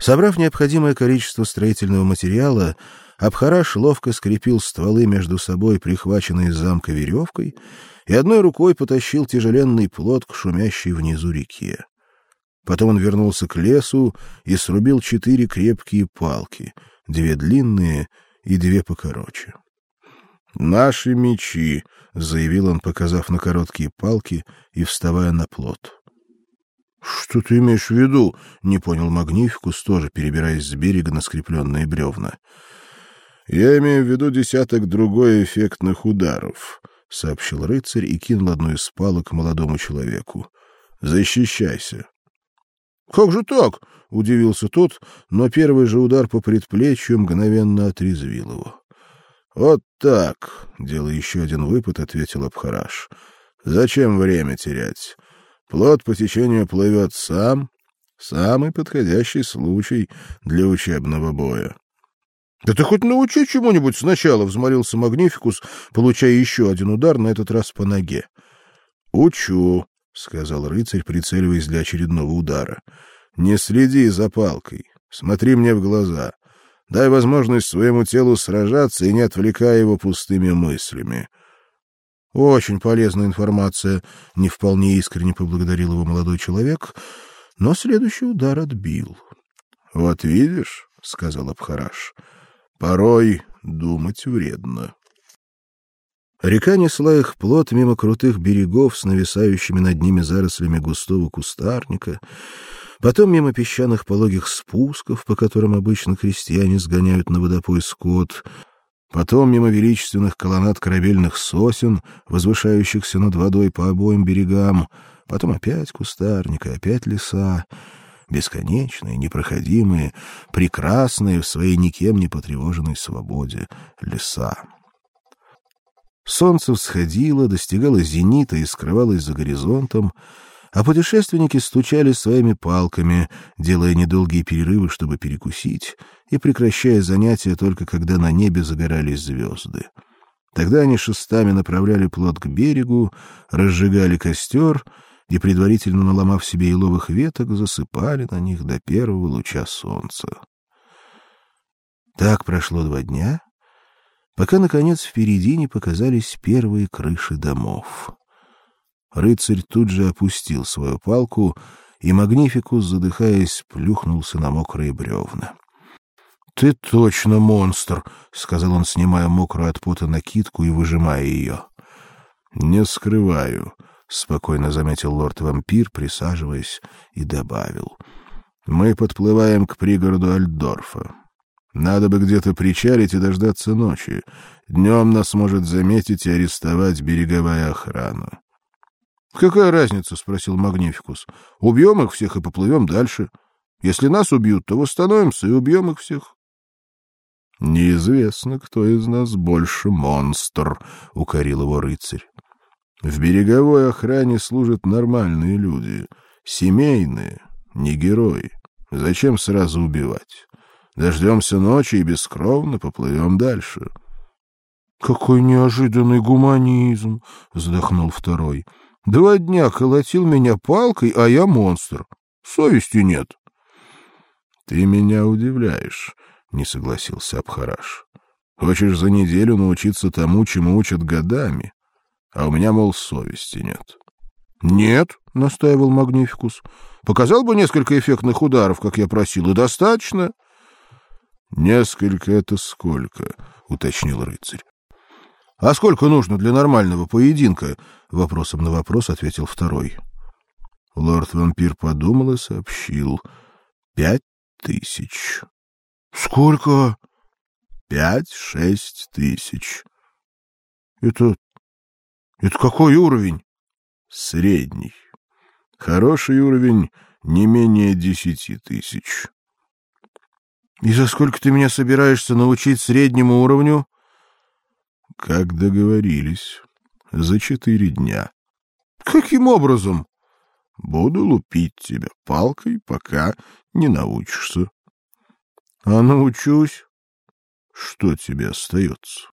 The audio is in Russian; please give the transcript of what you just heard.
Собрав необходимое количество строительного материала, Абхараш ловко скрепил стволы между собой, прихваченной из замка веревкой, и одной рукой потащил тяжеленный плот к шумящей внизу реке. Потом он вернулся к лесу и срубил четыре крепкие палки, две длинные и две покороче. Наши мечи, заявил он, показав на короткие палки и вставая на плот. Что ты имеешь в виду? не понял Магнификус, тоже перебираясь с берега на скрепленные бревна. Я имею в виду десяток другой эффектных ударов, сообщил рыцарь и кинул одну из палок молодому человеку. Защищайся. Как же так? удивился тот, но первый же удар по предплечью мгновенно отрезвил его. Вот так, делая еще один выпад, ответил Абхараш. Зачем время терять? Плод по течению плывет сам, самый подходящий случай для учебного боя. Да ты хоть научи чему-нибудь сначала, взмолился Магнификус, получая еще один удар, на этот раз по ноге. Учу, сказал рыцарь, прицеливаясь для очередного удара. Не следи за палкой, смотри мне в глаза. Дай возможность своему телу сражаться и не отвлекай его пустыми мыслями. Очень полезная информация, не вполне искренне поблагодарил его молодой человек, но следующий удар отбил. Вот видишь, сказал Абхараш. Порой думать вредно. Река несла их плот мимо крутых берегов с нависающими над ними зарослями густого кустарника, потом мимо песчаных пологих спусков, по которым обычно крестьяне сгоняют на водопой скот, потом мимо величественных колоннад корабельных сосен, возвышающихся над водой по обоим берегам, потом опять кустарник и опять леса, бесконечные, непроходимые, прекрасные в своей никем не потревоженной свободе леса. Солнце всходило, достигало зенита и скрывалось за горизонтом, а путешественники стучали своими палками, делая недолгие перерывы, чтобы перекусить, и прекращая занятия только когда на небе загорались звезды. Тогда они шестами направляли плот к берегу, разжигали костер и предварительно наломав себе еловых веток, засыпали на них до первого луча солнца. Так прошло два дня, пока наконец впереди не показались первые крыши домов. Рыцарь тут же опустил свою палку, и Магнификус, задыхаясь, плюхнулся на мокрые бревна. Ты точно монстр, сказал он, снимая мокрую от пота накидку и выжимая ее. Не скрываю, спокойно заметил лорд-вампир, присаживаясь, и добавил: Мы подплываем к пригороду Альдорфа. Надо бы где-то причалить и дождаться ночи. Днем нас может заметить и арестовать береговая охрана. Какая разница, спросил Магнификус. Убьем их всех и поплывем дальше. Если нас убьют, то восстановимся и убьем их всех. Неизвестно, кто из нас больше монстр, укорил его рыцарь. В береговой охране служат нормальные люди, семейные, не герои. Зачем сразу убивать? Дождемся ночи и бескровно поплывем дальше. Какой неожиданный гуманизм, вздохнул второй. Два дня колотил меня палкой, а я монстр. Совести нет. Ты меня удивляешь, не согласился Абхараш. Хочешь за неделю научиться тому, чему учат годами, а у меня мол совести нет. Нет, настаивал Магнификус. Показал бы несколько эффектных ударов, как я просил, и достаточно. Несколько это сколько, уточнил рыцарь. А сколько нужно для нормального поединка? вопросом на вопрос ответил второй. Лорд-вампир подумал и сообщил: пять тысяч. Сколько? Пять-шесть тысяч. Это... это какой уровень? Средний. Хороший уровень не менее десяти тысяч. И за сколько ты меня собираешься научить среднему уровню? Как договорились. За четыре дня. Каким образом? Буду лупить тебя палкой, пока не научишься. А научусь. Что тебе остается?